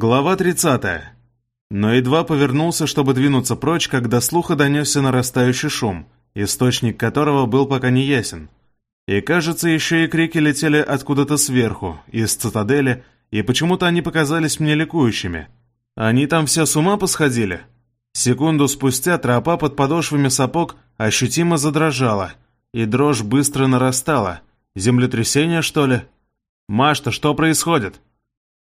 Глава 30. Но едва повернулся, чтобы двинуться прочь, когда слуха донесся нарастающий шум, источник которого был пока не ясен. И, кажется, еще и крики летели откуда-то сверху, из цитадели, и почему-то они показались мне ликующими. Они там все с ума посходили? Секунду спустя тропа под подошвами сапог ощутимо задрожала, и дрожь быстро нарастала. Землетрясение, что ли? «Машта, что происходит?»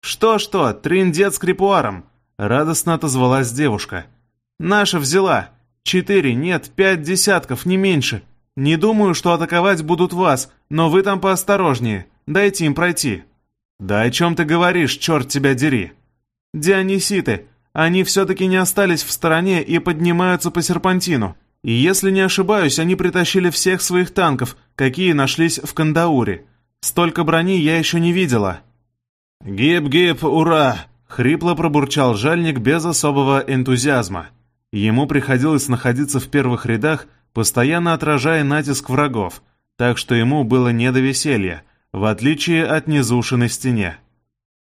«Что-что, триндет с крепуаром!» — радостно отозвалась девушка. «Наша взяла. Четыре, нет, пять десятков, не меньше. Не думаю, что атаковать будут вас, но вы там поосторожнее. Дайте им пройти». «Да о чем ты говоришь, черт тебя дери?» «Диониситы. Они все-таки не остались в стороне и поднимаются по серпантину. И если не ошибаюсь, они притащили всех своих танков, какие нашлись в Кандауре. Столько брони я еще не видела». «Гип-гип, ура!» — хрипло пробурчал жальник без особого энтузиазма. Ему приходилось находиться в первых рядах, постоянно отражая натиск врагов, так что ему было не до веселья, в отличие от низуши на стене.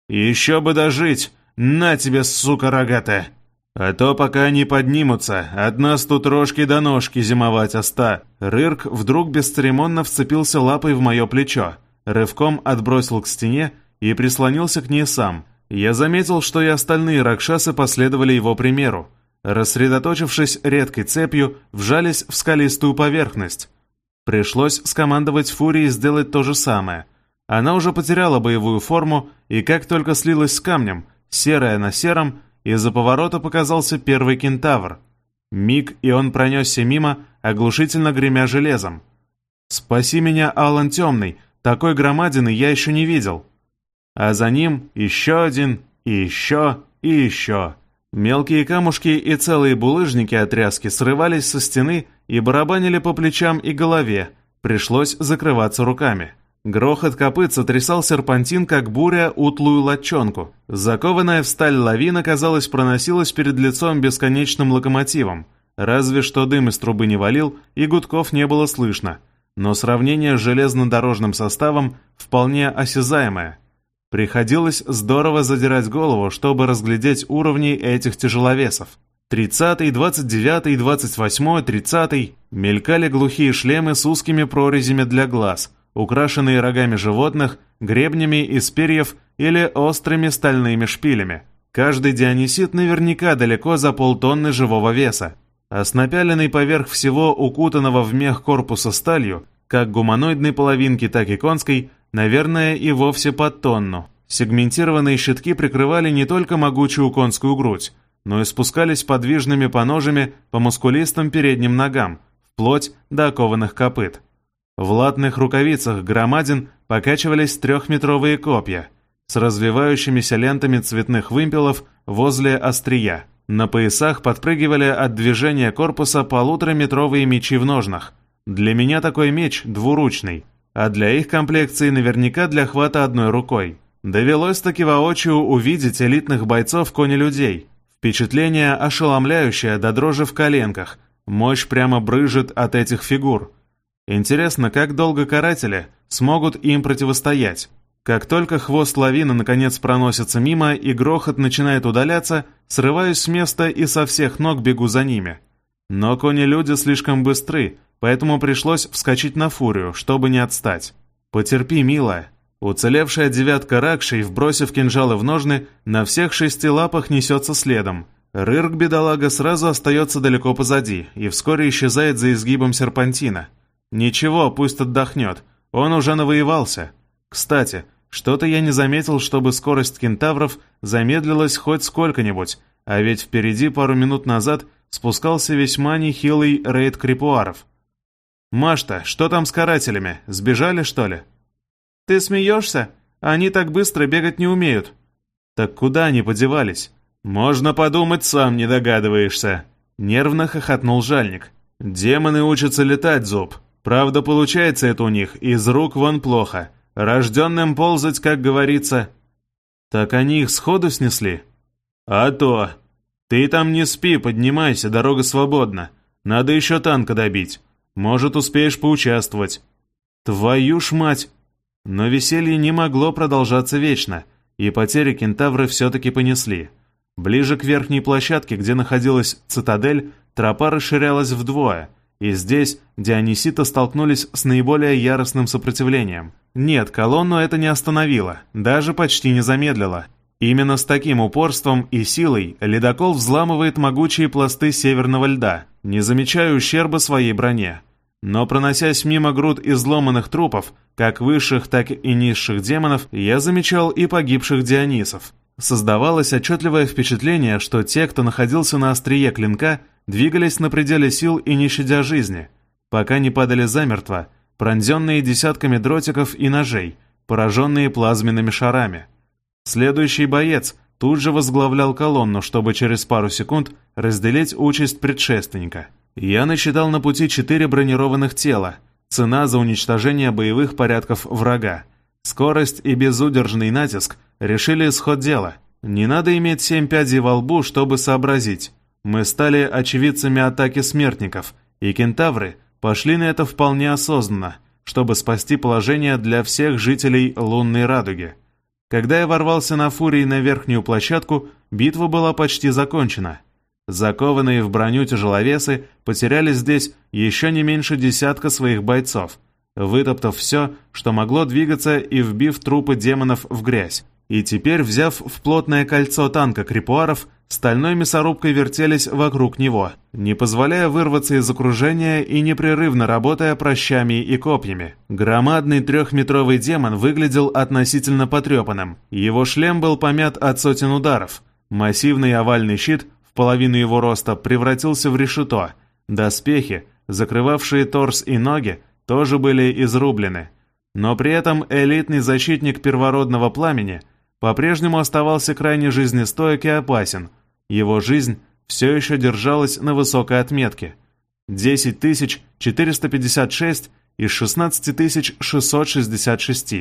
«Еще бы дожить! На тебе, сука рогатая! А то пока они поднимутся, от нас тут рожки до ножки зимовать оста!» Рырк вдруг бесцеремонно вцепился лапой в мое плечо, рывком отбросил к стене и прислонился к ней сам. Я заметил, что и остальные ракшасы последовали его примеру. Рассредоточившись редкой цепью, вжались в скалистую поверхность. Пришлось скомандовать Фурии сделать то же самое. Она уже потеряла боевую форму, и как только слилась с камнем, серая на сером, из-за поворота показался первый кентавр. Миг, и он пронесся мимо, оглушительно гремя железом. «Спаси меня, Алан Темный! Такой громадины я еще не видел!» А за ним еще один, и еще, и еще. Мелкие камушки и целые булыжники от тряски срывались со стены и барабанили по плечам и голове, пришлось закрываться руками. Грохот копыт сотрясал серпантин, как буря, утлую латчонку. Закованная в сталь лавина, казалось, проносилась перед лицом бесконечным локомотивом. Разве что дым из трубы не валил, и гудков не было слышно. Но сравнение с железнодорожным составом вполне осязаемое. Приходилось здорово задирать голову, чтобы разглядеть уровни этих тяжеловесов. 30-й, 29-й, 28-й, 30-й мелькали глухие шлемы с узкими прорезями для глаз, украшенные рогами животных, гребнями из перьев или острыми стальными шпилями. Каждый дионисит наверняка далеко за полтонны живого веса, а с поверх всего укутанного в мех корпуса сталью, как гуманоидной половинки, так и конской, Наверное, и вовсе под тонну. Сегментированные щитки прикрывали не только могучую конскую грудь, но и спускались подвижными поножами по мускулистым передним ногам, вплоть до окованных копыт. В латных рукавицах громадин покачивались трехметровые копья с развивающимися лентами цветных вымпелов возле острия. На поясах подпрыгивали от движения корпуса полутораметровые мечи в ножнах. Для меня такой меч двуручный, а для их комплекции наверняка для хвата одной рукой. Довелось таки воочию увидеть элитных бойцов кони-людей. Впечатление ошеломляющее до дрожи в коленках. Мощь прямо брыжет от этих фигур. Интересно, как долго каратели смогут им противостоять? Как только хвост лавины наконец проносится мимо и грохот начинает удаляться, срываюсь с места и со всех ног бегу за ними. Но кони-люди слишком быстры, поэтому пришлось вскочить на фурию, чтобы не отстать. «Потерпи, милая». Уцелевшая девятка ракшей, вбросив кинжалы в ножны, на всех шести лапах несется следом. Рырк, бедолага, сразу остается далеко позади и вскоре исчезает за изгибом серпантина. Ничего, пусть отдохнет, он уже навоевался. Кстати, что-то я не заметил, чтобы скорость кентавров замедлилась хоть сколько-нибудь, а ведь впереди пару минут назад спускался весьма нехилый рейд крипуаров. «Машта, что там с карателями? Сбежали, что ли?» «Ты смеешься? Они так быстро бегать не умеют». «Так куда они подевались?» «Можно подумать, сам не догадываешься», — нервно хохотнул жальник. «Демоны учатся летать, Зуб. Правда, получается это у них из рук вон плохо. Рожденным ползать, как говорится». «Так они их сходу снесли?» «А то! Ты там не спи, поднимайся, дорога свободна. Надо еще танка добить. Может, успеешь поучаствовать». «Твою ж мать!» Но веселье не могло продолжаться вечно. и потери кентавры все-таки понесли. Ближе к верхней площадке, где находилась цитадель, тропа расширялась вдвое, и здесь диониситы столкнулись с наиболее яростным сопротивлением. Нет, колонну это не остановило, даже почти не замедлило. Именно с таким упорством и силой ледокол взламывает могучие пласты северного льда, не замечая ущерба своей броне. Но проносясь мимо груд изломанных трупов, как высших, так и низших демонов, я замечал и погибших дионисов. Создавалось отчетливое впечатление, что те, кто находился на острие клинка, двигались на пределе сил и не щадя жизни, пока не падали замертво, пронзенные десятками дротиков и ножей, пораженные плазменными шарами. Следующий боец тут же возглавлял колонну, чтобы через пару секунд разделить участь предшественника – я насчитал на пути четыре бронированных тела. Цена за уничтожение боевых порядков врага. Скорость и безудержный натиск решили исход дела. Не надо иметь семь пядей во лбу, чтобы сообразить. Мы стали очевидцами атаки смертников, и кентавры пошли на это вполне осознанно, чтобы спасти положение для всех жителей лунной радуги. Когда я ворвался на фурии на верхнюю площадку, битва была почти закончена — Закованные в броню тяжеловесы потеряли здесь еще не меньше десятка своих бойцов, вытоптав все, что могло двигаться и вбив трупы демонов в грязь. И теперь, взяв в плотное кольцо танка крипуаров, стальной мясорубкой вертелись вокруг него, не позволяя вырваться из окружения и непрерывно работая прощами и копьями. Громадный трехметровый демон выглядел относительно потрепанным. Его шлем был помят от сотен ударов. Массивный овальный щит половину его роста, превратился в решето. Доспехи, закрывавшие торс и ноги, тоже были изрублены. Но при этом элитный защитник первородного пламени по-прежнему оставался крайне жизнестойк и опасен. Его жизнь все еще держалась на высокой отметке. 10 456 из 16 666.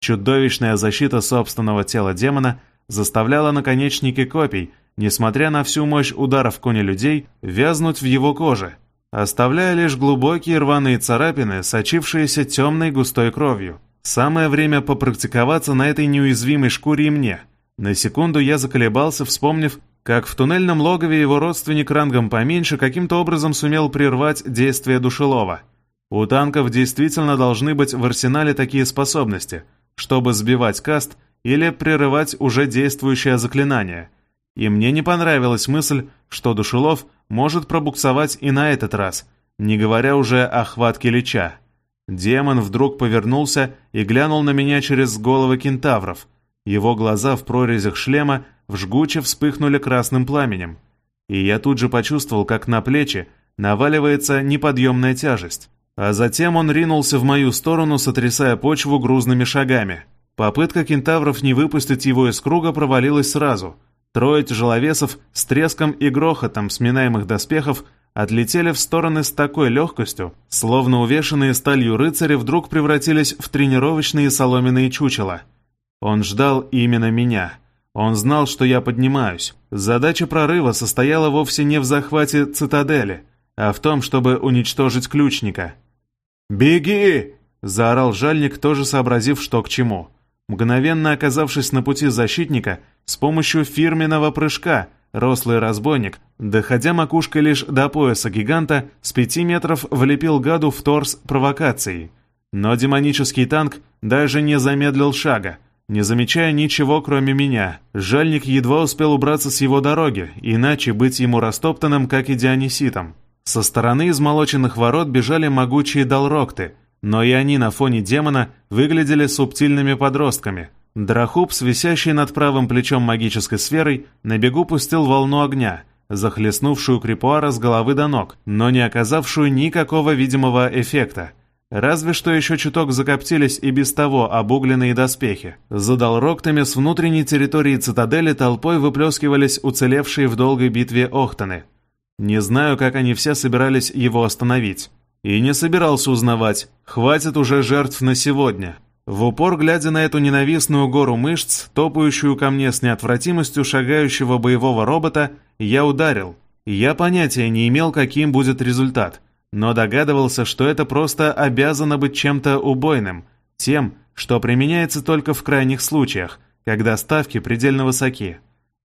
Чудовищная защита собственного тела демона заставляла наконечники копий несмотря на всю мощь ударов кони людей, вязнуть в его коже, оставляя лишь глубокие рваные царапины, сочившиеся темной густой кровью. Самое время попрактиковаться на этой неуязвимой шкуре и мне. На секунду я заколебался, вспомнив, как в туннельном логове его родственник рангом поменьше каким-то образом сумел прервать действие душелова. У танков действительно должны быть в арсенале такие способности, чтобы сбивать каст или прерывать уже действующее заклинание – и мне не понравилась мысль, что Душелов может пробуксовать и на этот раз, не говоря уже о хватке Лича. Демон вдруг повернулся и глянул на меня через головы кентавров. Его глаза в прорезях шлема в жгуче вспыхнули красным пламенем. И я тут же почувствовал, как на плечи наваливается неподъемная тяжесть. А затем он ринулся в мою сторону, сотрясая почву грузными шагами. Попытка кентавров не выпустить его из круга провалилась сразу — Трое тяжеловесов с треском и грохотом сминаемых доспехов отлетели в стороны с такой легкостью, словно увешанные сталью рыцари вдруг превратились в тренировочные соломенные чучела. Он ждал именно меня. Он знал, что я поднимаюсь. Задача прорыва состояла вовсе не в захвате цитадели, а в том, чтобы уничтожить ключника. «Беги!» — заорал жальник, тоже сообразив, что к чему. Мгновенно оказавшись на пути защитника, с помощью фирменного прыжка рослый разбойник, доходя макушкой лишь до пояса гиганта, с пяти метров влепил гаду в торс провокацией. Но демонический танк даже не замедлил шага, не замечая ничего, кроме меня. Жальник едва успел убраться с его дороги, иначе быть ему растоптанным, как и Диониситом. Со стороны измолоченных ворот бежали могучие долрокты, но и они на фоне демона выглядели субтильными подростками – Драхуб, висящий над правым плечом магической сферой, на бегу пустил волну огня, захлестнувшую Крипуара с головы до ног, но не оказавшую никакого видимого эффекта. Разве что еще чуток закоптились и без того обугленные доспехи. За долроктами с внутренней территории цитадели толпой выплескивались уцелевшие в долгой битве Охтаны. Не знаю, как они все собирались его остановить. И не собирался узнавать. Хватит уже жертв на сегодня. В упор, глядя на эту ненавистную гору мышц, топающую ко мне с неотвратимостью шагающего боевого робота, я ударил. Я понятия не имел, каким будет результат, но догадывался, что это просто обязано быть чем-то убойным, тем, что применяется только в крайних случаях, когда ставки предельно высоки.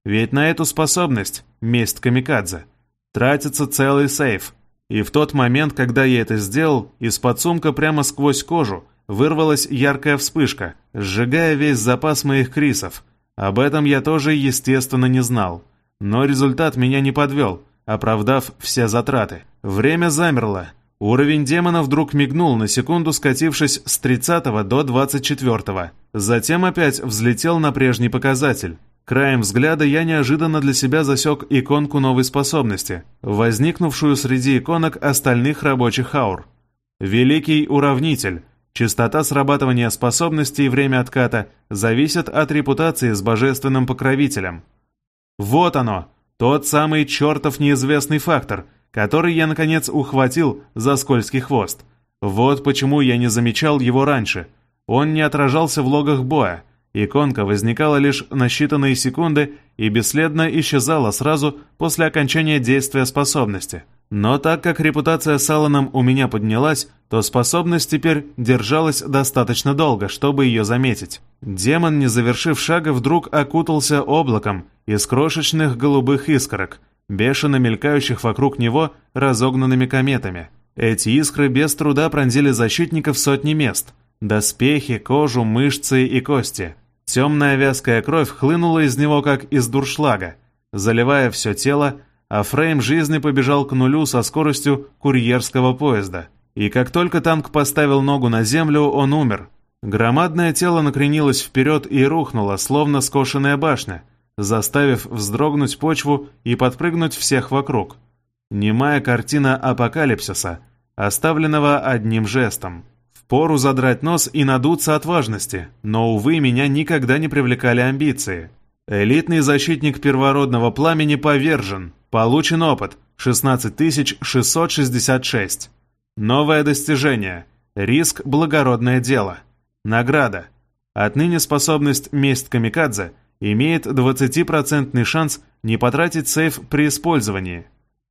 Ведь на эту способность, месть камикадзе, тратится целый сейф. И в тот момент, когда я это сделал, из-под сумка прямо сквозь кожу вырвалась яркая вспышка, сжигая весь запас моих крисов. Об этом я тоже, естественно, не знал. Но результат меня не подвел, оправдав все затраты. Время замерло. Уровень демона вдруг мигнул, на секунду скатившись с 30 до 24. Затем опять взлетел на прежний показатель. Краем взгляда я неожиданно для себя засек иконку новой способности, возникнувшую среди иконок остальных рабочих аур. Великий уравнитель. Частота срабатывания способностей и время отката зависят от репутации с божественным покровителем. Вот оно, тот самый чертов неизвестный фактор, который я, наконец, ухватил за скользкий хвост. Вот почему я не замечал его раньше. Он не отражался в логах боя. Иконка возникала лишь на считанные секунды и бесследно исчезала сразу после окончания действия способности. Но так как репутация с Алланом у меня поднялась, то способность теперь держалась достаточно долго, чтобы ее заметить. Демон, не завершив шага, вдруг окутался облаком из крошечных голубых искорок, бешено мелькающих вокруг него разогнанными кометами. Эти искры без труда пронзили защитников сотни мест. Доспехи, кожу, мышцы и кости. Темная вязкая кровь хлынула из него, как из дуршлага, заливая все тело, а фрейм жизни побежал к нулю со скоростью курьерского поезда. И как только танк поставил ногу на землю, он умер. Громадное тело накренилось вперед и рухнуло, словно скошенная башня, заставив вздрогнуть почву и подпрыгнуть всех вокруг. Немая картина апокалипсиса, оставленного одним жестом. Впору задрать нос и надуться от важности, но, увы, меня никогда не привлекали амбиции. Элитный защитник первородного пламени повержен. Получен опыт 16666. Новое достижение. Риск – благородное дело. Награда. Отныне способность «Месть Камикадзе» имеет 20% шанс не потратить сейф при использовании.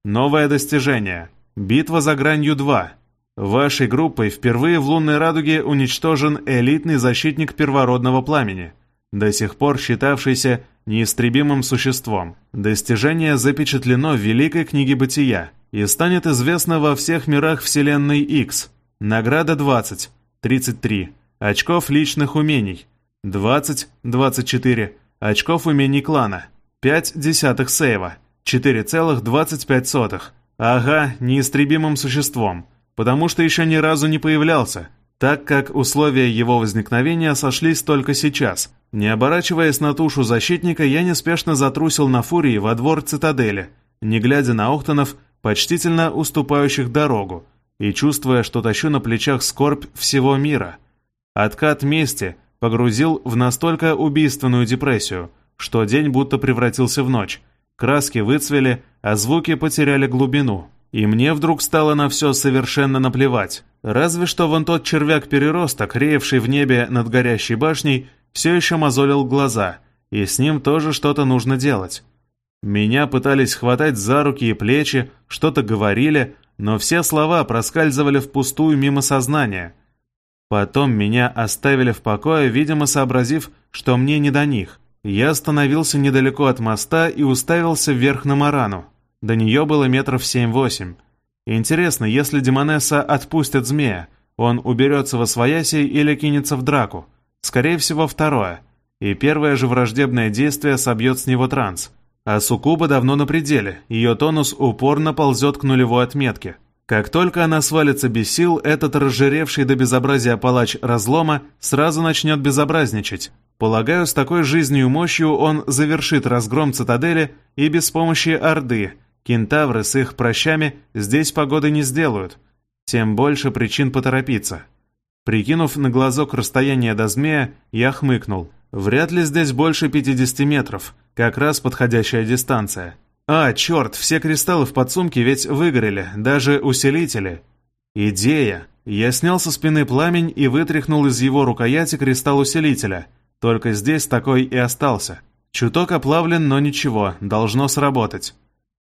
Новое достижение. Битва за гранью 2. Вашей группой впервые в лунной радуге уничтожен элитный защитник первородного пламени – до сих пор считавшийся неистребимым существом. Достижение запечатлено в Великой книге Бытия и станет известно во всех мирах Вселенной X. Награда 20, 33, очков личных умений, 20, 24, очков умений клана, 5 десятых сейва, 4,25. Ага, неистребимым существом, потому что еще ни разу не появлялся, так как условия его возникновения сошлись только сейчас, не оборачиваясь на тушу защитника, я неспешно затрусил на фурии во двор цитадели, не глядя на Охтонов, почтительно уступающих дорогу, и чувствуя, что тащу на плечах скорбь всего мира. Откат мести погрузил в настолько убийственную депрессию, что день будто превратился в ночь. Краски выцвели, а звуки потеряли глубину. И мне вдруг стало на все совершенно наплевать. Разве что вон тот червяк-переросток, реевший в небе над горящей башней, все еще мозолил глаза, и с ним тоже что-то нужно делать. Меня пытались хватать за руки и плечи, что-то говорили, но все слова проскальзывали впустую мимо сознания. Потом меня оставили в покое, видимо, сообразив, что мне не до них. Я остановился недалеко от моста и уставился вверх на Марану. До нее было метров семь-восемь. Интересно, если Демонесса отпустит змея, он уберется во свояси или кинется в драку? Скорее всего, второе. И первое же враждебное действие собьет с него транс. А Сукуба давно на пределе, ее тонус упорно ползет к нулевой отметке. Как только она свалится без сил, этот разжиревший до безобразия палач разлома сразу начнет безобразничать. Полагаю, с такой жизнью и мощью он завершит разгром цитадели и без помощи Орды. Кентавры с их прощами здесь погоды не сделают. Тем больше причин поторопиться. Прикинув на глазок расстояние до змея, я хмыкнул. Вряд ли здесь больше 50 метров, как раз подходящая дистанция. А, черт, все кристаллы в подсумке ведь выгорели, даже усилители. Идея. Я снял со спины пламень и вытряхнул из его рукояти кристалл усилителя. Только здесь такой и остался. Чуток оплавлен, но ничего, должно сработать.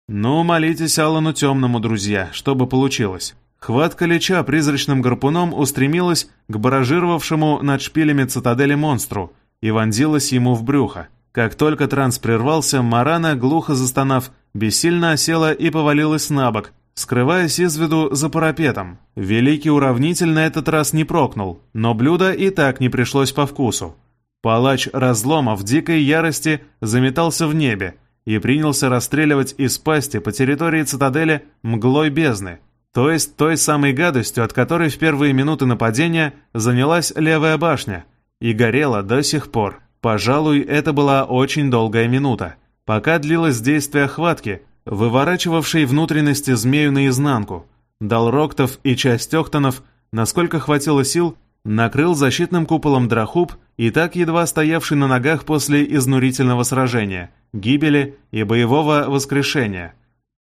Ну, молитесь Аллану Темному, друзья, чтобы получилось. Хватка Лича призрачным гарпуном устремилась к баражировавшему над шпилями цитадели монстру, и вонзилась ему в брюхо. Как только транс прервался, Марана, глухо застонав, бессильно осела и повалилась на бок, скрываясь из виду за парапетом. Великий уравнитель на этот раз не прокнул, но блюдо и так не пришлось по вкусу. Палач разлома в дикой ярости заметался в небе и принялся расстреливать из пасти по территории цитадели мглой бездны, то есть той самой гадостью, от которой в первые минуты нападения занялась левая башня и горела до сих пор. Пожалуй, это была очень долгая минута, пока длилось действие хватки, выворачивавшей внутренности змею наизнанку. Далроктов и часть Охтонов, насколько хватило сил, накрыл защитным куполом Драхуб и так едва стоявший на ногах после изнурительного сражения, гибели и боевого воскрешения.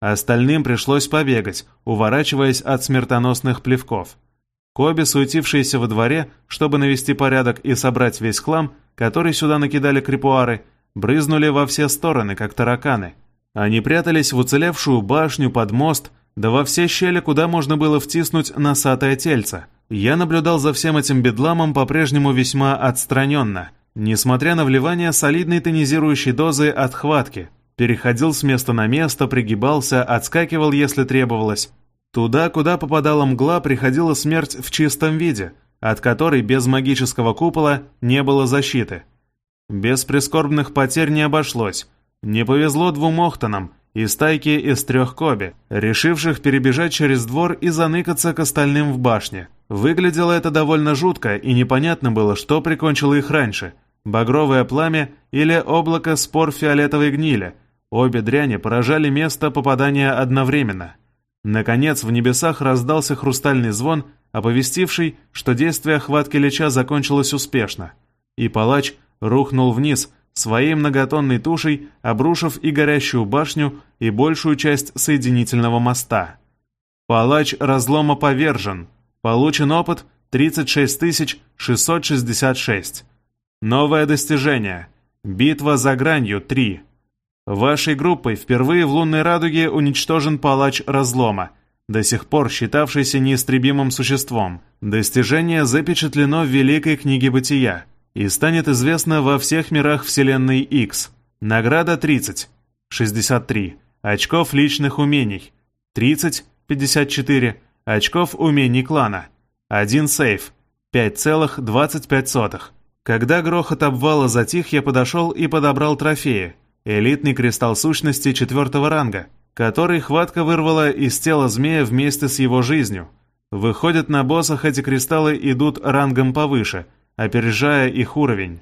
Остальным пришлось побегать, уворачиваясь от смертоносных плевков. Коби, суетившиеся во дворе, чтобы навести порядок и собрать весь хлам, который сюда накидали крепуары, брызнули во все стороны, как тараканы. Они прятались в уцелевшую башню под мост, да во все щели, куда можно было втиснуть носатое тельце. Я наблюдал за всем этим бедламом по-прежнему весьма отстраненно, несмотря на вливание солидной тонизирующей дозы отхватки. Переходил с места на место, пригибался, отскакивал, если требовалось. Туда, куда попадала мгла, приходила смерть в чистом виде, от которой без магического купола не было защиты. Без прискорбных потерь не обошлось. Не повезло двум Охтонам и стайке из трех Коби, решивших перебежать через двор и заныкаться к остальным в башне. Выглядело это довольно жутко, и непонятно было, что прикончило их раньше – багровое пламя или облако спор фиолетовой гнили. Обе дряни поражали место попадания одновременно. Наконец в небесах раздался хрустальный звон, оповестивший, что действие хватки Лича закончилось успешно, и палач рухнул вниз – своей многотонной тушей обрушив и горящую башню, и большую часть соединительного моста. Палач разлома повержен. Получен опыт 36666. Новое достижение. Битва за гранью 3. Вашей группой впервые в лунной радуге уничтожен палач разлома, до сих пор считавшийся неистребимым существом. Достижение запечатлено в Великой книге Бытия – и станет известно во всех мирах Вселенной X. Награда 30, 63, очков личных умений, 30, 54, очков умений клана, 1 сейф, 5,25. Когда грохот обвала затих, я подошел и подобрал трофеи. Элитный кристалл сущности четвертого ранга, который хватка вырвала из тела змея вместе с его жизнью. Выходит, на боссах эти кристаллы идут рангом повыше – опережая их уровень.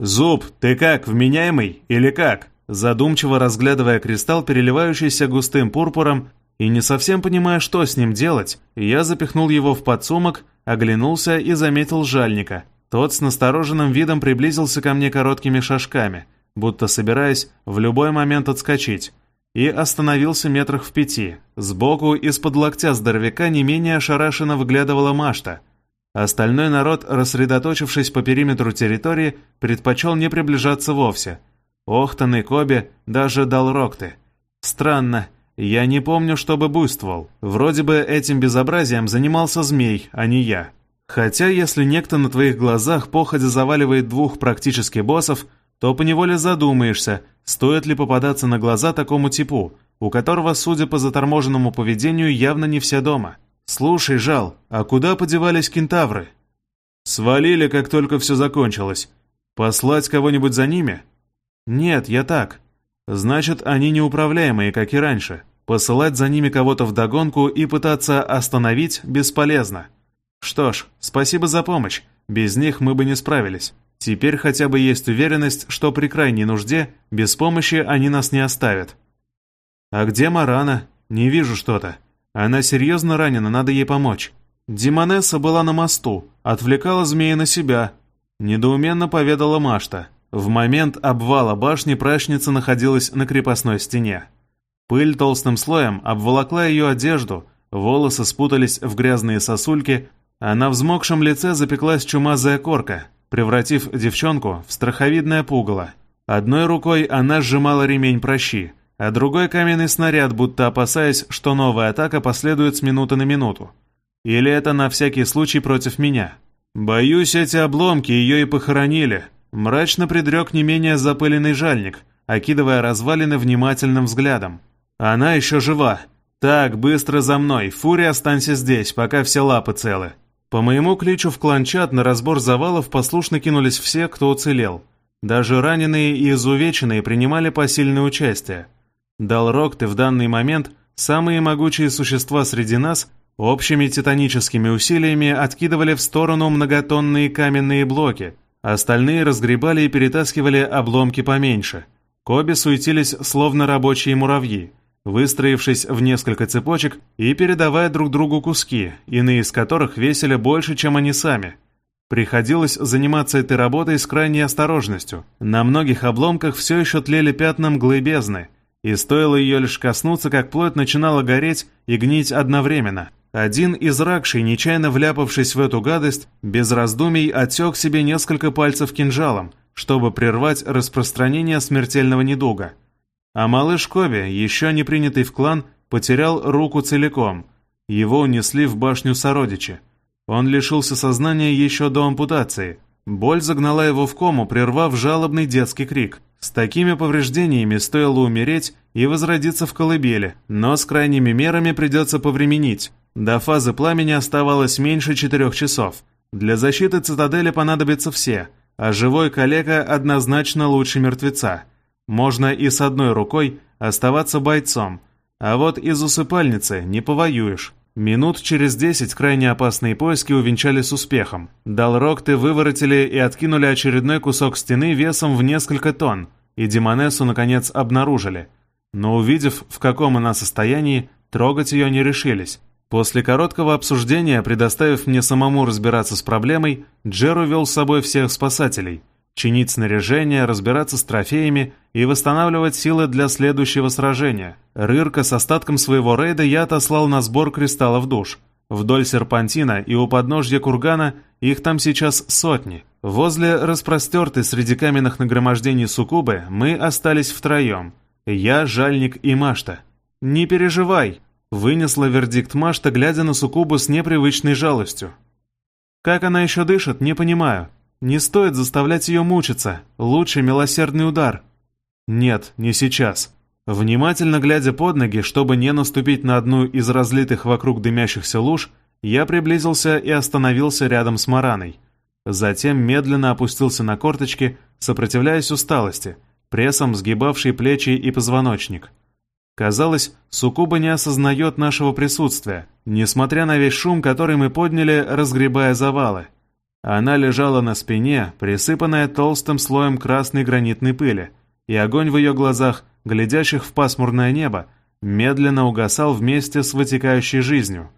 «Зуб, ты как, вменяемый или как?» Задумчиво разглядывая кристалл, переливающийся густым пурпуром, и не совсем понимая, что с ним делать, я запихнул его в подсумок, оглянулся и заметил жальника. Тот с настороженным видом приблизился ко мне короткими шажками, будто собираясь в любой момент отскочить, и остановился метрах в пяти. Сбоку из-под локтя здоровяка не менее ошарашенно выглядывала Машта — Остальной народ, рассредоточившись по периметру территории, предпочел не приближаться вовсе. Охтан и Коби даже дал рокты. Странно, я не помню, чтобы буйствовал. Вроде бы этим безобразием занимался змей, а не я. Хотя, если некто на твоих глазах походя заваливает двух практически боссов, то поневоле задумаешься, стоит ли попадаться на глаза такому типу, у которого, судя по заторможенному поведению, явно не все дома. «Слушай, Жал, а куда подевались кентавры?» «Свалили, как только все закончилось. Послать кого-нибудь за ними?» «Нет, я так. Значит, они неуправляемые, как и раньше. Посылать за ними кого-то вдогонку и пытаться остановить бесполезно. Что ж, спасибо за помощь. Без них мы бы не справились. Теперь хотя бы есть уверенность, что при крайней нужде без помощи они нас не оставят». «А где Марана? Не вижу что-то». Она серьезно ранена, надо ей помочь. Димонесса была на мосту, отвлекала змея на себя. Недоуменно поведала Машта. В момент обвала башни прачница находилась на крепостной стене. Пыль толстым слоем обволокла ее одежду, волосы спутались в грязные сосульки, а на взмокшем лице запеклась чумазая корка, превратив девчонку в страховидное пугало. Одной рукой она сжимала ремень прощи, а другой каменный снаряд, будто опасаясь, что новая атака последует с минуты на минуту. Или это на всякий случай против меня? Боюсь, эти обломки ее и похоронили. мрачно предрек не менее запыленный жальник, окидывая развалины внимательным взглядом. «Она еще жива. Так, быстро за мной. Фурия, останься здесь, пока все лапы целы». По моему кличу в кланчат на разбор завалов послушно кинулись все, кто уцелел. Даже раненые и изувеченные принимали посильное участие. Далрокты в данный момент самые могучие существа среди нас общими титаническими усилиями откидывали в сторону многотонные каменные блоки, остальные разгребали и перетаскивали обломки поменьше. Коби суетились словно рабочие муравьи – выстроившись в несколько цепочек и передавая друг другу куски, иные из которых весили больше, чем они сами. Приходилось заниматься этой работой с крайней осторожностью. На многих обломках все еще тлели пятна мглы бездны, и стоило ее лишь коснуться, как плоть начинала гореть и гнить одновременно. Один из ракшей, нечаянно вляпавшись в эту гадость, без раздумий отек себе несколько пальцев кинжалом, чтобы прервать распространение смертельного недуга. А малыш Коби, еще не принятый в клан, потерял руку целиком. Его унесли в башню сородичи. Он лишился сознания еще до ампутации. Боль загнала его в кому, прервав жалобный детский крик. С такими повреждениями стоило умереть и возродиться в колыбели, но с крайними мерами придется повременить. До фазы пламени оставалось меньше четырех часов. Для защиты цитадели понадобятся все, а живой калека однозначно лучше мертвеца. Можно и с одной рукой оставаться бойцом, а вот из усыпальницы не повоюешь. Минут через десять крайне опасные поиски увенчались успехом. Далрокты выворотили и откинули очередной кусок стены весом в несколько тонн, и Демонессу, наконец, обнаружили. Но увидев, в каком она состоянии, трогать ее не решились. После короткого обсуждения, предоставив мне самому разбираться с проблемой, Джеру вел с собой всех спасателей – чинить снаряжение, разбираться с трофеями и восстанавливать силы для следующего сражения. Рырка с остатком своего рейда я отослал на сбор кристаллов душ. Вдоль серпантина и у подножья кургана их там сейчас сотни. Возле распростертой среди каменных нагромождений суккубы мы остались втроем. Я, Жальник и Машта. «Не переживай», — вынесла вердикт Машта, глядя на суккубу с непривычной жалостью. «Как она еще дышит, не понимаю. Не стоит заставлять ее мучиться. Лучше милосердный удар. Нет, не сейчас. Внимательно глядя под ноги, чтобы не наступить на одну из разлитых вокруг дымящихся луж, я приблизился и остановился рядом с Мараной. Затем медленно опустился на корточки, сопротивляясь усталости, прессом сгибавшей плечи и позвоночник. Казалось, Сукуба не осознает нашего присутствия, несмотря на весь шум, который мы подняли, разгребая завалы. Она лежала на спине, присыпанная толстым слоем красной гранитной пыли, и огонь в ее глазах, глядящих в пасмурное небо, медленно угасал вместе с вытекающей жизнью.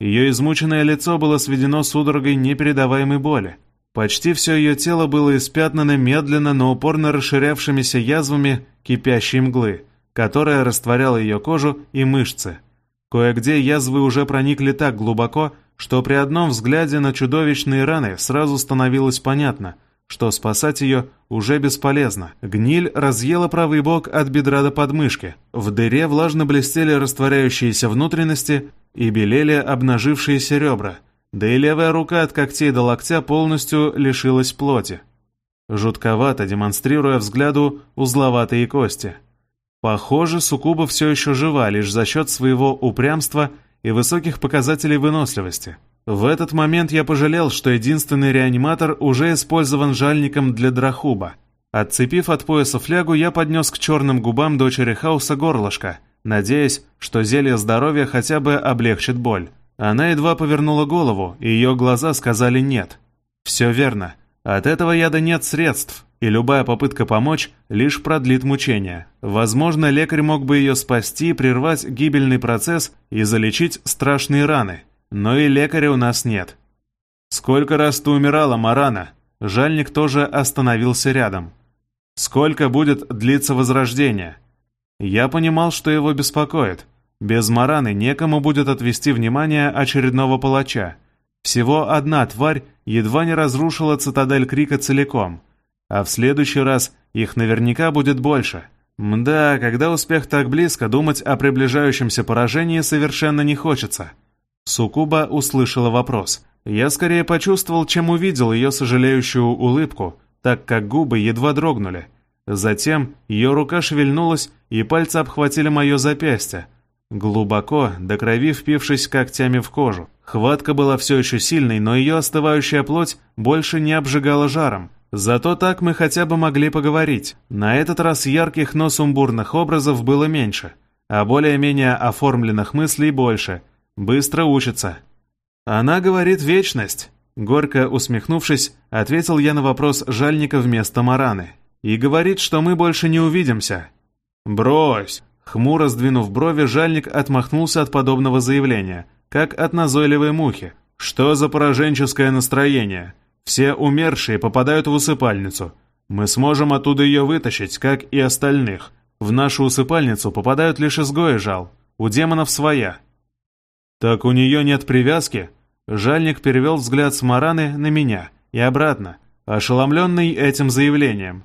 Ее измученное лицо было сведено судорогой непередаваемой боли. Почти все ее тело было испятнано медленно, но упорно расширявшимися язвами кипящей мглы, которая растворяла ее кожу и мышцы. Кое-где язвы уже проникли так глубоко, что при одном взгляде на чудовищные раны сразу становилось понятно, что спасать ее уже бесполезно. Гниль разъела правый бок от бедра до подмышки. В дыре влажно блестели растворяющиеся внутренности и белели обнажившиеся ребра, да и левая рука от когтей до локтя полностью лишилась плоти. Жутковато демонстрируя взгляду узловатые кости. Похоже, Сукуба все еще жива лишь за счет своего упрямства и высоких показателей выносливости. В этот момент я пожалел, что единственный реаниматор уже использован жальником для драхуба. Отцепив от пояса флягу, я поднес к черным губам дочери Хауса горлышко, надеясь, что зелье здоровья хотя бы облегчит боль. Она едва повернула голову, и ее глаза сказали «нет». Все верно. От этого яда нет средств, и любая попытка помочь лишь продлит мучения. Возможно, лекарь мог бы ее спасти, прервать гибельный процесс и залечить страшные раны. Но и лекаря у нас нет. «Сколько раз ты умирала, Марана?» Жальник тоже остановился рядом. «Сколько будет длиться возрождение?» Я понимал, что его беспокоит. Без Мараны некому будет отвести внимание очередного палача. Всего одна тварь едва не разрушила цитадель Крика целиком — а в следующий раз их наверняка будет больше. Мда, когда успех так близко, думать о приближающемся поражении совершенно не хочется. Сукуба услышала вопрос. Я скорее почувствовал, чем увидел ее сожалеющую улыбку, так как губы едва дрогнули. Затем ее рука шевельнулась, и пальцы обхватили мое запястье, глубоко, до крови впившись когтями в кожу. Хватка была все еще сильной, но ее остывающая плоть больше не обжигала жаром. Зато так мы хотя бы могли поговорить. На этот раз ярких, но сумбурных образов было меньше, а более-менее оформленных мыслей больше. Быстро учится. Она говорит «вечность». Горько усмехнувшись, ответил я на вопрос жальника вместо Мараны. «И говорит, что мы больше не увидимся». «Брось!» Хмуро сдвинув брови, жальник отмахнулся от подобного заявления, как от назойливой мухи. «Что за пораженческое настроение? Все умершие попадают в усыпальницу. Мы сможем оттуда ее вытащить, как и остальных. В нашу усыпальницу попадают лишь изгои жал. У демонов своя». «Так у нее нет привязки?» Жальник перевел взгляд с Мараны на меня и обратно, ошеломленный этим заявлением.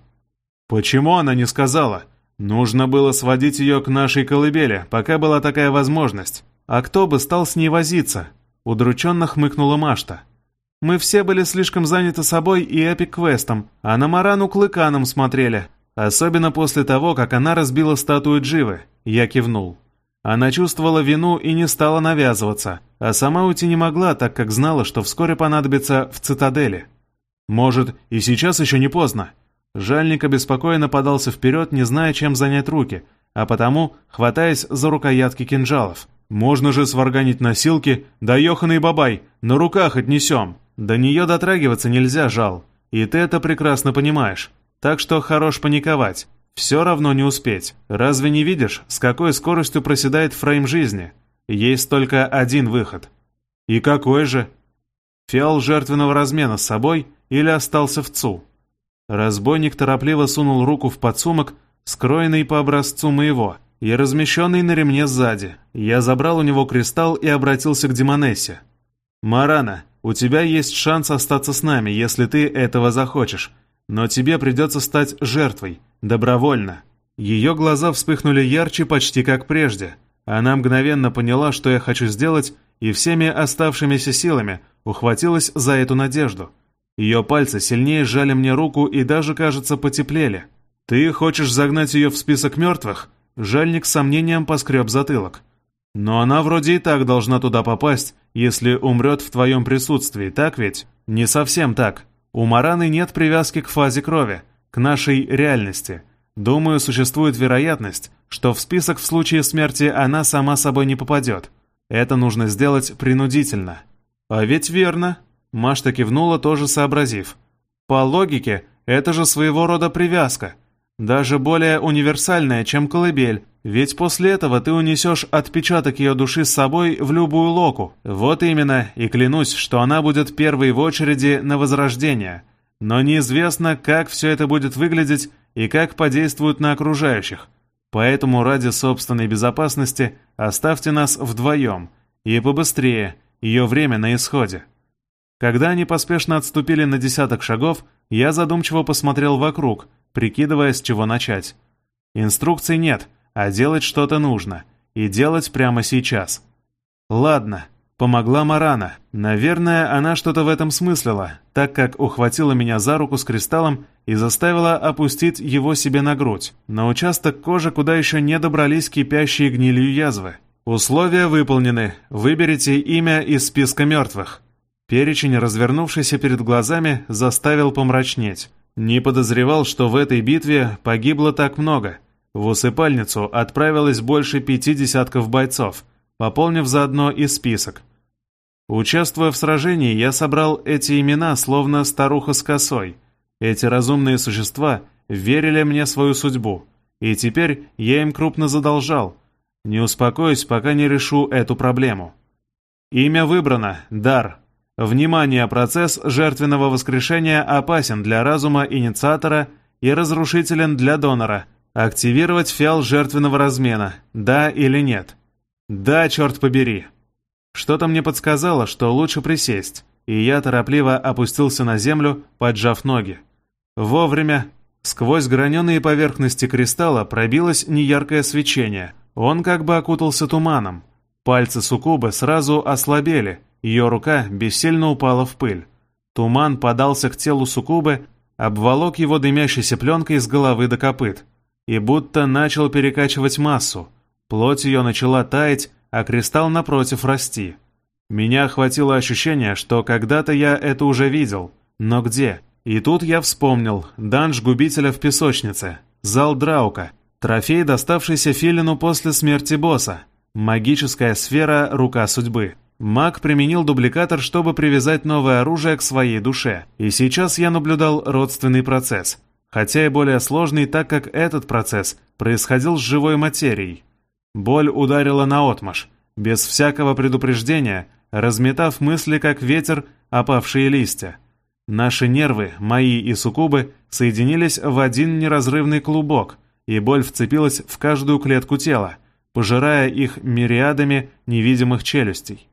«Почему она не сказала?» Нужно было сводить ее к нашей колыбели, пока была такая возможность. А кто бы стал с ней возиться? Удрученно хмыкнула Машта. Мы все были слишком заняты собой и эпик-квестом, а на Марану клыканом смотрели. Особенно после того, как она разбила статую Дживы. Я кивнул. Она чувствовала вину и не стала навязываться, а сама уйти не могла, так как знала, что вскоре понадобится в цитадели. Может, и сейчас еще не поздно. Жальник обеспокоенно подался вперед, не зная, чем занять руки, а потому хватаясь за рукоятки кинжалов. «Можно же сварганить носилки, да ёханый бабай, на руках отнесем!» До нее дотрагиваться нельзя, жал, и ты это прекрасно понимаешь. Так что хорош паниковать, все равно не успеть. Разве не видишь, с какой скоростью проседает фрейм жизни? Есть только один выход. И какой же? Фиал жертвенного размена с собой или остался в ЦУ? Разбойник торопливо сунул руку в подсумок, скроенный по образцу моего, и размещенный на ремне сзади. Я забрал у него кристалл и обратился к Демонессе. «Марана, у тебя есть шанс остаться с нами, если ты этого захочешь, но тебе придется стать жертвой, добровольно». Ее глаза вспыхнули ярче почти как прежде. Она мгновенно поняла, что я хочу сделать, и всеми оставшимися силами ухватилась за эту надежду – ее пальцы сильнее сжали мне руку и даже, кажется, потеплели. «Ты хочешь загнать ее в список мертвых?» Жальник с сомнением поскреб затылок. «Но она вроде и так должна туда попасть, если умрет в твоем присутствии, так ведь?» «Не совсем так. У Мараны нет привязки к фазе крови, к нашей реальности. Думаю, существует вероятность, что в список в случае смерти она сама собой не попадет. Это нужно сделать принудительно». «А ведь верно», Машта кивнула, тоже сообразив. По логике, это же своего рода привязка. Даже более универсальная, чем колыбель, ведь после этого ты унесешь отпечаток ее души с собой в любую локу. Вот именно, и клянусь, что она будет первой в очереди на возрождение. Но неизвестно, как все это будет выглядеть и как подействует на окружающих. Поэтому ради собственной безопасности оставьте нас вдвоем. И побыстрее, ее время на исходе. Когда они поспешно отступили на десяток шагов, я задумчиво посмотрел вокруг, прикидывая, с чего начать. Инструкций нет, а делать что-то нужно. И делать прямо сейчас. Ладно, помогла Марана. Наверное, она что-то в этом смыслила, так как ухватила меня за руку с кристаллом и заставила опустить его себе на грудь, на участок кожи, куда еще не добрались кипящие гнилью язвы. Условия выполнены. Выберите имя из списка мертвых. Перечень, развернувшийся перед глазами, заставил помрачнеть. Не подозревал, что в этой битве погибло так много. В усыпальницу отправилось больше пяти десятков бойцов, пополнив заодно и список. Участвуя в сражении, я собрал эти имена, словно старуха с косой. Эти разумные существа верили мне свою судьбу, и теперь я им крупно задолжал. Не успокоюсь, пока не решу эту проблему. Имя выбрано — Дар. Внимание, процесс жертвенного воскрешения опасен для разума инициатора и разрушителен для донора. Активировать фиал жертвенного размена, да или нет? Да, черт побери. Что-то мне подсказало, что лучше присесть, и я торопливо опустился на землю, поджав ноги. Вовремя. Сквозь граненые поверхности кристалла пробилось неяркое свечение. Он как бы окутался туманом. Пальцы суккубы сразу ослабели, ее рука бессильно упала в пыль. Туман подался к телу Сукубы, обволок его дымящейся пленкой с головы до копыт и будто начал перекачивать массу. Плоть ее начала таять, а кристалл напротив расти. Меня охватило ощущение, что когда-то я это уже видел. Но где? И тут я вспомнил. Данж губителя в песочнице. Зал Драука. Трофей, доставшийся Филину после смерти босса. Магическая сфера «Рука судьбы». Маг применил дубликатор, чтобы привязать новое оружие к своей душе. И сейчас я наблюдал родственный процесс. Хотя и более сложный, так как этот процесс происходил с живой материей. Боль ударила наотмашь, без всякого предупреждения, разметав мысли, как ветер, опавшие листья. Наши нервы, мои и суккубы, соединились в один неразрывный клубок, и боль вцепилась в каждую клетку тела, пожирая их мириадами невидимых челюстей.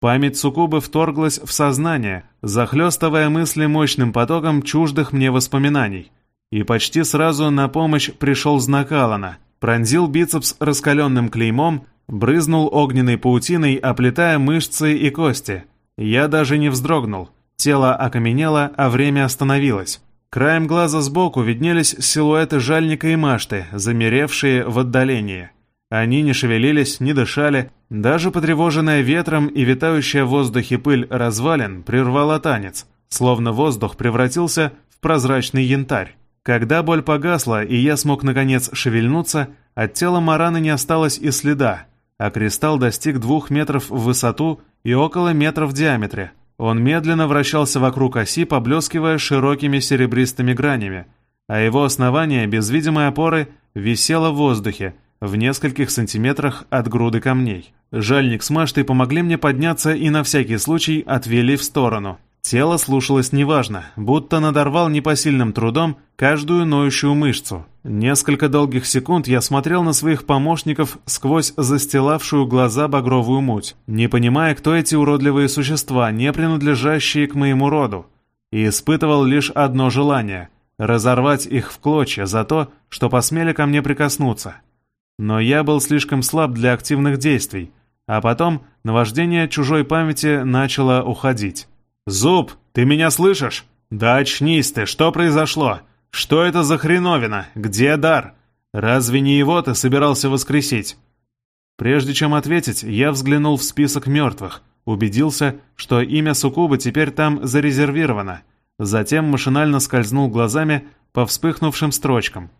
Память суккубы вторглась в сознание, захлестывая мысли мощным потоком чуждых мне воспоминаний. И почти сразу на помощь пришел знак Алана, пронзил бицепс раскаленным клеймом, Брызнул огненной паутиной, оплетая мышцы и кости. Я даже не вздрогнул. Тело окаменело, а время остановилось. Краем глаза сбоку виднелись силуэты жальника и мачты, замеревшие в отдалении. Они не шевелились, не дышали. Даже потревоженная ветром и витающая в воздухе пыль развалин прервала танец, словно воздух превратился в прозрачный янтарь. Когда боль погасла, и я смог наконец шевельнуться, от тела Мараны не осталось и следа, а кристалл достиг двух метров в высоту и около метра в диаметре. Он медленно вращался вокруг оси, поблескивая широкими серебристыми гранями, а его основание без видимой опоры висело в воздухе, в нескольких сантиметрах от груды камней. Жальник с мачтой помогли мне подняться и на всякий случай отвели в сторону. Тело слушалось неважно, будто надорвал непосильным трудом каждую ноющую мышцу. Несколько долгих секунд я смотрел на своих помощников сквозь застилавшую глаза багровую муть, не понимая, кто эти уродливые существа, не принадлежащие к моему роду, и испытывал лишь одно желание — разорвать их в клочья за то, что посмели ко мне прикоснуться. Но я был слишком слаб для активных действий, а потом наваждение чужой памяти начало уходить. «Зуб, ты меня слышишь? Да очнись ты, что произошло? Что это за хреновина? Где дар? Разве не его ты собирался воскресить?» Прежде чем ответить, я взглянул в список мертвых, убедился, что имя Сукубы теперь там зарезервировано, затем машинально скользнул глазами по вспыхнувшим строчкам.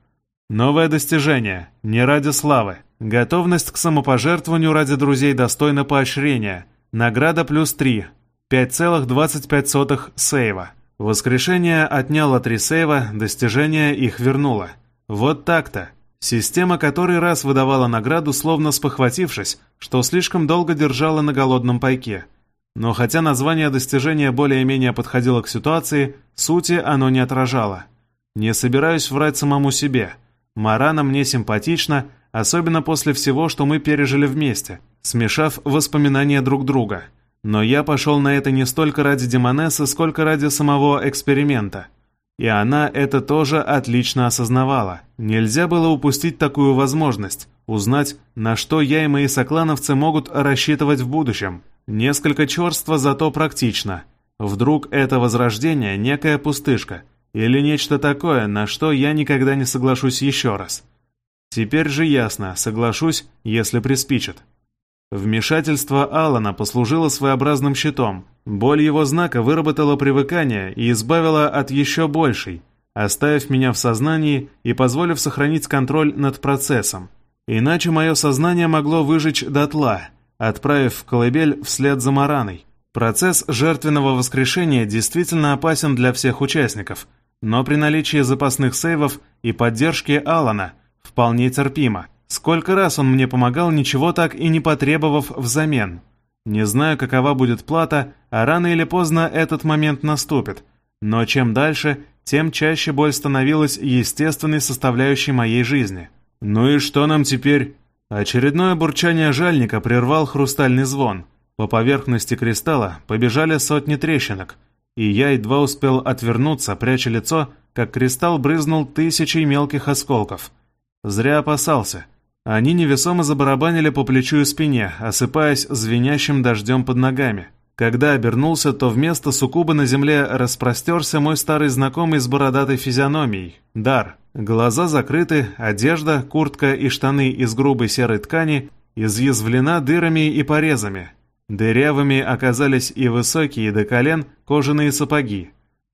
Новое достижение, не ради славы. Готовность к самопожертвованию ради друзей достойна поощрения. Награда плюс три. 5,25 сейва. Воскрешение отняло 3 сейва, достижение их вернуло. Вот так-то. Система который раз выдавала награду, словно спохватившись, что слишком долго держала на голодном пайке. Но хотя название достижения более-менее подходило к ситуации, сути оно не отражало. Не собираюсь врать самому себе. Марана мне симпатична, особенно после всего, что мы пережили вместе, смешав воспоминания друг друга – но я пошел на это не столько ради Демонессы, сколько ради самого эксперимента. И она это тоже отлично осознавала. Нельзя было упустить такую возможность, узнать, на что я и мои соклановцы могут рассчитывать в будущем. Несколько черства, зато практично. Вдруг это возрождение некая пустышка, или нечто такое, на что я никогда не соглашусь еще раз. Теперь же ясно, соглашусь, если приспичит. Вмешательство Алана послужило своеобразным щитом. Боль его знака выработала привыкание и избавила от еще большей, оставив меня в сознании и позволив сохранить контроль над процессом. Иначе мое сознание могло выжечь дотла, отправив в колыбель вслед за Мараной. Процесс жертвенного воскрешения действительно опасен для всех участников, но при наличии запасных сейвов и поддержки Алана вполне терпимо. Сколько раз он мне помогал, ничего так и не потребовав взамен. Не знаю, какова будет плата, а рано или поздно этот момент наступит. Но чем дальше, тем чаще боль становилась естественной составляющей моей жизни. Ну и что нам теперь? Очередное бурчание жальника прервал хрустальный звон. По поверхности кристалла побежали сотни трещинок, и я едва успел отвернуться, пряча лицо, как кристалл брызнул тысячей мелких осколков. Зря опасался. Они невесомо забарабанили по плечу и спине, осыпаясь звенящим дождем под ногами. Когда обернулся, то вместо суккуба на земле распростерся мой старый знакомый с бородатой физиономией — Дар. Глаза закрыты, одежда, куртка и штаны из грубой серой ткани изъязвлена дырами и порезами. Дырявыми оказались и высокие до колен кожаные сапоги.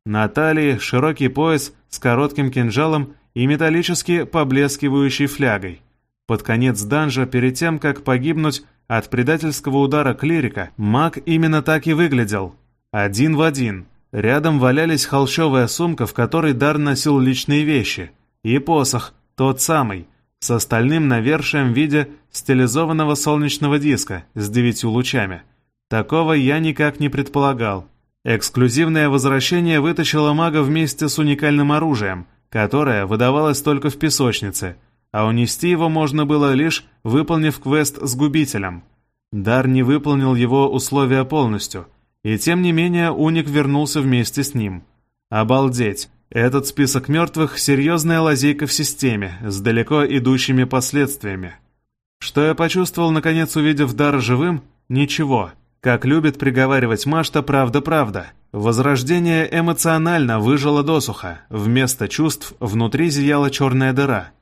На талии широкий пояс с коротким кинжалом и металлически поблескивающей флягой. Под конец данжа, перед тем, как погибнуть, от предательского удара клирика маг именно так и выглядел. Один в один. Рядом валялись холщовая сумка, в которой Дар носил личные вещи, и посох, тот самый, с остальным навершием в виде стилизованного солнечного диска с девятью лучами. Такого я никак не предполагал. Эксклюзивное возвращение вытащило мага вместе с уникальным оружием, которое выдавалось только в песочнице – а унести его можно было лишь выполнив квест с губителем. Дар не выполнил его условия полностью, и тем не менее Уник вернулся вместе с ним. Обалдеть! Этот список мертвых — серьезная лазейка в системе, с далеко идущими последствиями. Что я почувствовал, наконец увидев Дара живым? Ничего. Как любит приговаривать Машта, правда-правда. Возрождение эмоционально выжило досуха. Вместо чувств внутри зияла черная дыра —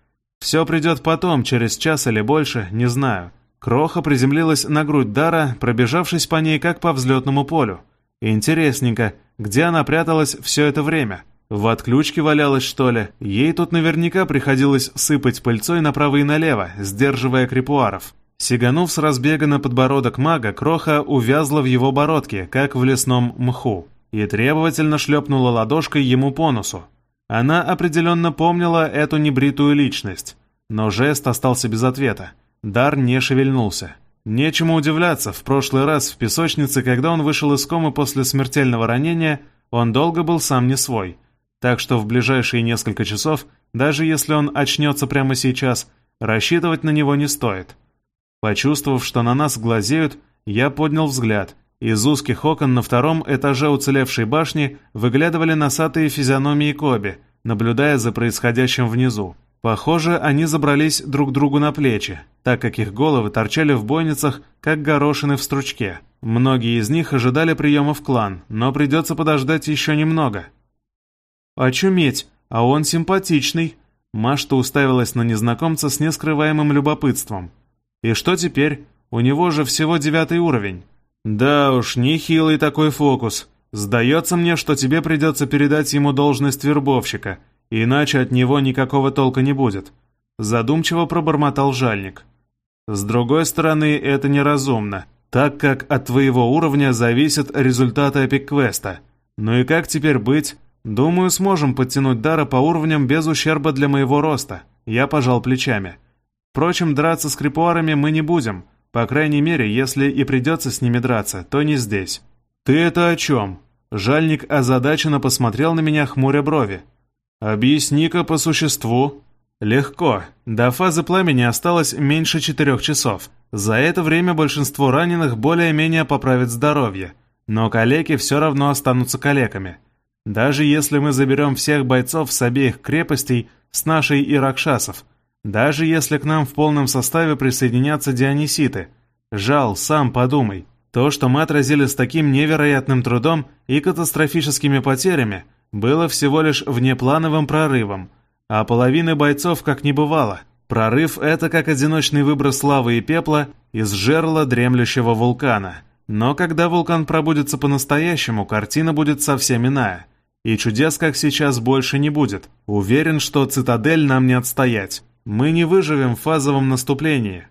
все придет потом, через час или больше, не знаю. Кроха приземлилась на грудь Дара, пробежавшись по ней как по взлетному полю. Интересненько, где она пряталась все это время? В отключке валялась, что ли? Ей тут наверняка приходилось сыпать пыльцой направо и налево, сдерживая крепуаров. Сиганув с разбега на подбородок мага, Кроха увязла в его бородке, как в лесном мху, и требовательно шлепнула ладошкой ему по носу. Она определенно помнила эту небритую личность, но жест остался без ответа. Дар не шевельнулся. Нечему удивляться, в прошлый раз в песочнице, когда он вышел из комы после смертельного ранения, он долго был сам не свой. Так что в ближайшие несколько часов, даже если он очнется прямо сейчас, рассчитывать на него не стоит. Почувствовав, что на нас глазеют, я поднял взгляд — из узких окон на втором этаже уцелевшей башни выглядывали носатые физиономии Коби, наблюдая за происходящим внизу. Похоже, они забрались друг другу на плечи, так как их головы торчали в бойницах, как горошины в стручке. Многие из них ожидали приема в клан, но придется подождать еще немного. «Очуметь, а он симпатичный!» Машта уставилась на незнакомца с нескрываемым любопытством. «И что теперь? У него же всего девятый уровень». «Да уж, нехилый такой фокус. Сдается мне, что тебе придется передать ему должность вербовщика, иначе от него никакого толка не будет», — задумчиво пробормотал жальник. «С другой стороны, это неразумно, так как от твоего уровня зависят результаты эпик-квеста. Ну и как теперь быть? Думаю, сможем подтянуть дара по уровням без ущерба для моего роста». Я пожал плечами. Впрочем, драться с крипуарами мы не будем — по крайней мере, если и придется с ними драться, то не здесь. «Ты это о чем?» Жальник озадаченно посмотрел на меня, хмуря брови. «Объясни-ка по существу». «Легко. До фазы пламени осталось меньше четырех часов. За это время большинство раненых более-менее поправит здоровье, но калеки все равно останутся калеками. Даже если мы заберем всех бойцов с обеих крепостей, с нашей и Ракшасов – даже если к нам в полном составе присоединятся диониситы. Жал, сам подумай. То, что мы отразили с таким невероятным трудом и катастрофическими потерями, было всего лишь внеплановым прорывом, а половины бойцов как не бывало. Прорыв — это как одиночный выброс лавы и пепла из жерла дремлющего вулкана. Но когда вулкан пробудется по-настоящему, картина будет совсем иная. И чудес, как сейчас, больше не будет. Уверен, что цитадель нам не отстоять. Мы не выживем в фазовом наступлении.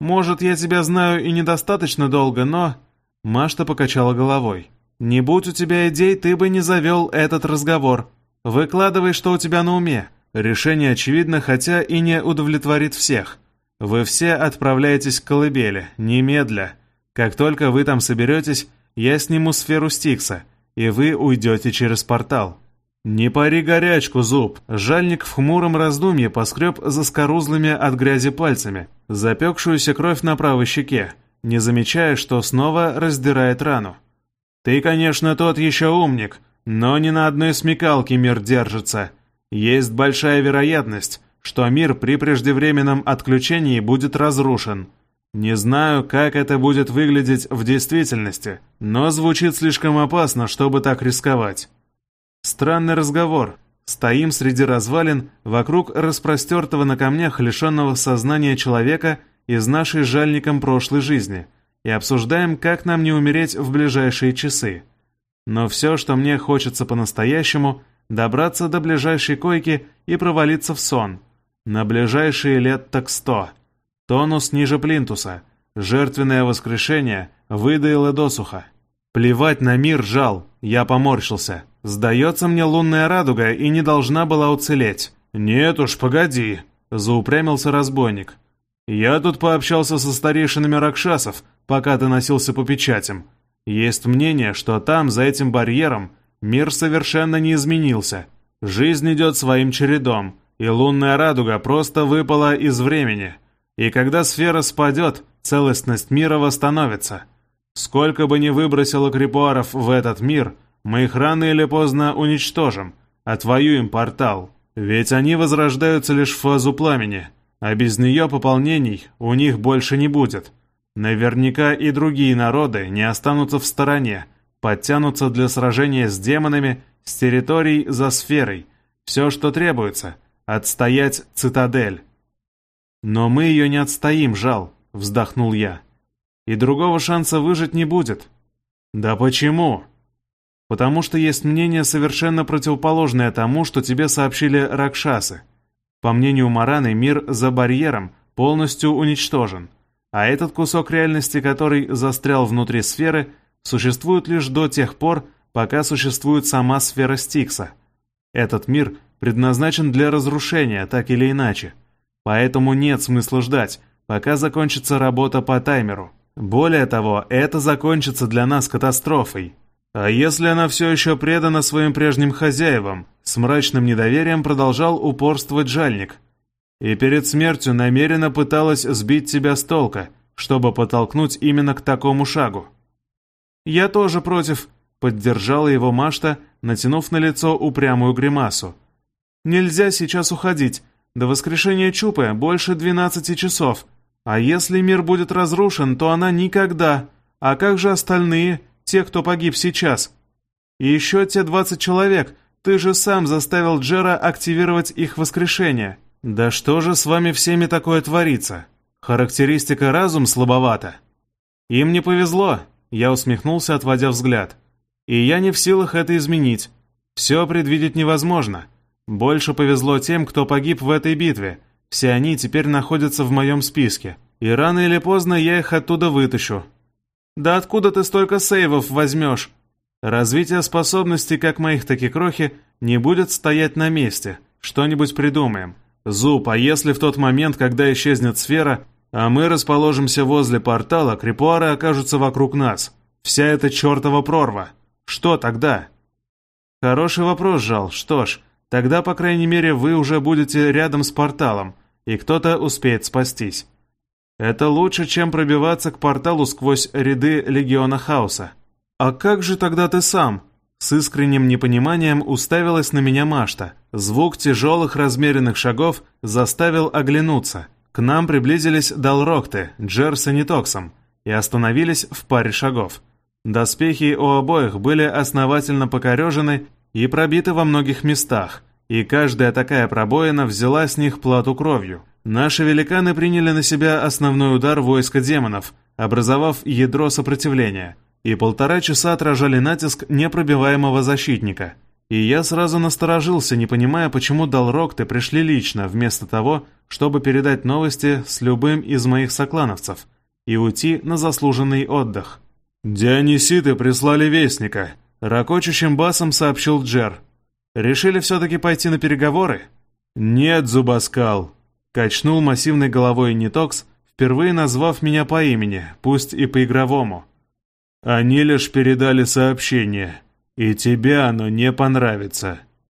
Может, я тебя знаю и недостаточно долго, но...» Машта покачала головой. «Не будь у тебя идей, ты бы не завел этот разговор. Выкладывай, что у тебя на уме. Решение очевидно, хотя и не удовлетворит всех. Вы все отправляетесь к колыбели, немедля. Как только вы там соберетесь, я сниму сферу Стикса, и вы уйдете через портал. «Не пари горячку, зуб!» Жальник в хмуром раздумье поскреб за скорузлыми от грязи пальцами, запекшуюся кровь на правой щеке, не замечая, что снова раздирает рану. «Ты, конечно, тот еще умник, но ни на одной смекалке мир держится. Есть большая вероятность, что мир при преждевременном отключении будет разрушен. Не знаю, как это будет выглядеть в действительности, но звучит слишком опасно, чтобы так рисковать. Странный разговор. Стоим среди развалин, вокруг распростертого на камнях лишенного сознания человека из нашей жальником прошлой жизни, и обсуждаем, как нам не умереть в ближайшие часы. Но все, что мне хочется по-настоящему, добраться до ближайшей койки и провалиться в сон. На ближайшие лет так сто. Тонус ниже плинтуса. Жертвенное воскрешение выдаило досуха. Плевать на мир жал, я поморщился. Сдается мне лунная радуга и не должна была уцелеть. Нет уж, погоди, заупрямился разбойник. Я тут пообщался со старейшинами Ракшасов, пока ты носился по печатям. Есть мнение, что там, за этим барьером, мир совершенно не изменился. Жизнь идет своим чередом, и лунная радуга просто выпала из времени. И когда сфера спадет, целостность мира восстановится. Сколько бы ни выбросило крипуаров в этот мир, мы их рано или поздно уничтожим, отвоюем портал. Ведь они возрождаются лишь в фазу пламени, а без нее пополнений у них больше не будет. Наверняка и другие народы не останутся в стороне, подтянутся для сражения с демонами с территорий за сферой. Все, что требуется — отстоять цитадель. «Но мы ее не отстоим, жал», — вздохнул я. «И другого шанса выжить не будет». «Да почему?» «Потому что есть мнение совершенно противоположное тому, что тебе сообщили Ракшасы. По мнению Мараны, мир за барьером полностью уничтожен, а этот кусок реальности, который застрял внутри сферы, существует лишь до тех пор, пока существует сама сфера Стикса. Этот мир предназначен для разрушения, так или иначе. Поэтому нет смысла ждать, пока закончится работа по таймеру. Более того, это закончится для нас катастрофой. А если она все еще предана своим прежним хозяевам, с мрачным недоверием продолжал упорствовать жальник. И перед смертью намеренно пыталась сбить тебя с толка, чтобы подтолкнуть именно к такому шагу. «Я тоже против», — поддержала его Машта, натянув на лицо упрямую гримасу. «Нельзя сейчас уходить. До воскрешения Чупы больше двенадцати часов. А если мир будет разрушен, то она никогда. А как же остальные, те, кто погиб сейчас? И еще те двадцать человек, ты же сам заставил Джера активировать их воскрешение. Да что же с вами всеми такое творится? Характеристика разум слабовата. Им не повезло, я усмехнулся, отводя взгляд. И я не в силах это изменить. Все предвидеть невозможно. Больше повезло тем, кто погиб в этой битве. Все они теперь находятся в моем списке. И рано или поздно я их оттуда вытащу. Да откуда ты столько сейвов возьмешь? Развитие способностей как моих, так и крохи не будет стоять на месте. Что-нибудь придумаем. Зуб, а если в тот момент, когда исчезнет сфера, а мы расположимся возле портала, крепуары окажутся вокруг нас? Вся эта чертова прорва. Что тогда? Хороший вопрос, Жал. Что ж, тогда, по крайней мере, вы уже будете рядом с порталом, и кто-то успеет спастись. Это лучше, чем пробиваться к порталу сквозь ряды Легиона Хаоса. «А как же тогда ты сам?» С искренним непониманием уставилась на меня Машта. Звук тяжелых размеренных шагов заставил оглянуться. К нам приблизились Далрокты, Джерс и Нитоксом, и остановились в паре шагов. Доспехи у обоих были основательно покорежены и пробиты во многих местах, и каждая такая пробоина взяла с них плату кровью. Наши великаны приняли на себя основной удар войска демонов, образовав ядро сопротивления – и полтора часа отражали натиск непробиваемого защитника. И я сразу насторожился, не понимая, почему Далрокты пришли лично, вместо того, чтобы передать новости с любым из моих соклановцев и уйти на заслуженный отдых. «Диониситы прислали вестника», — ракочущим басом сообщил Джер. «Решили все-таки пойти на переговоры?» «Нет, Зубаскал», — качнул массивной головой Нитокс, впервые назвав меня по имени, пусть и по-игровому. Они лишь передали сообщение, и тебе оно не понравится.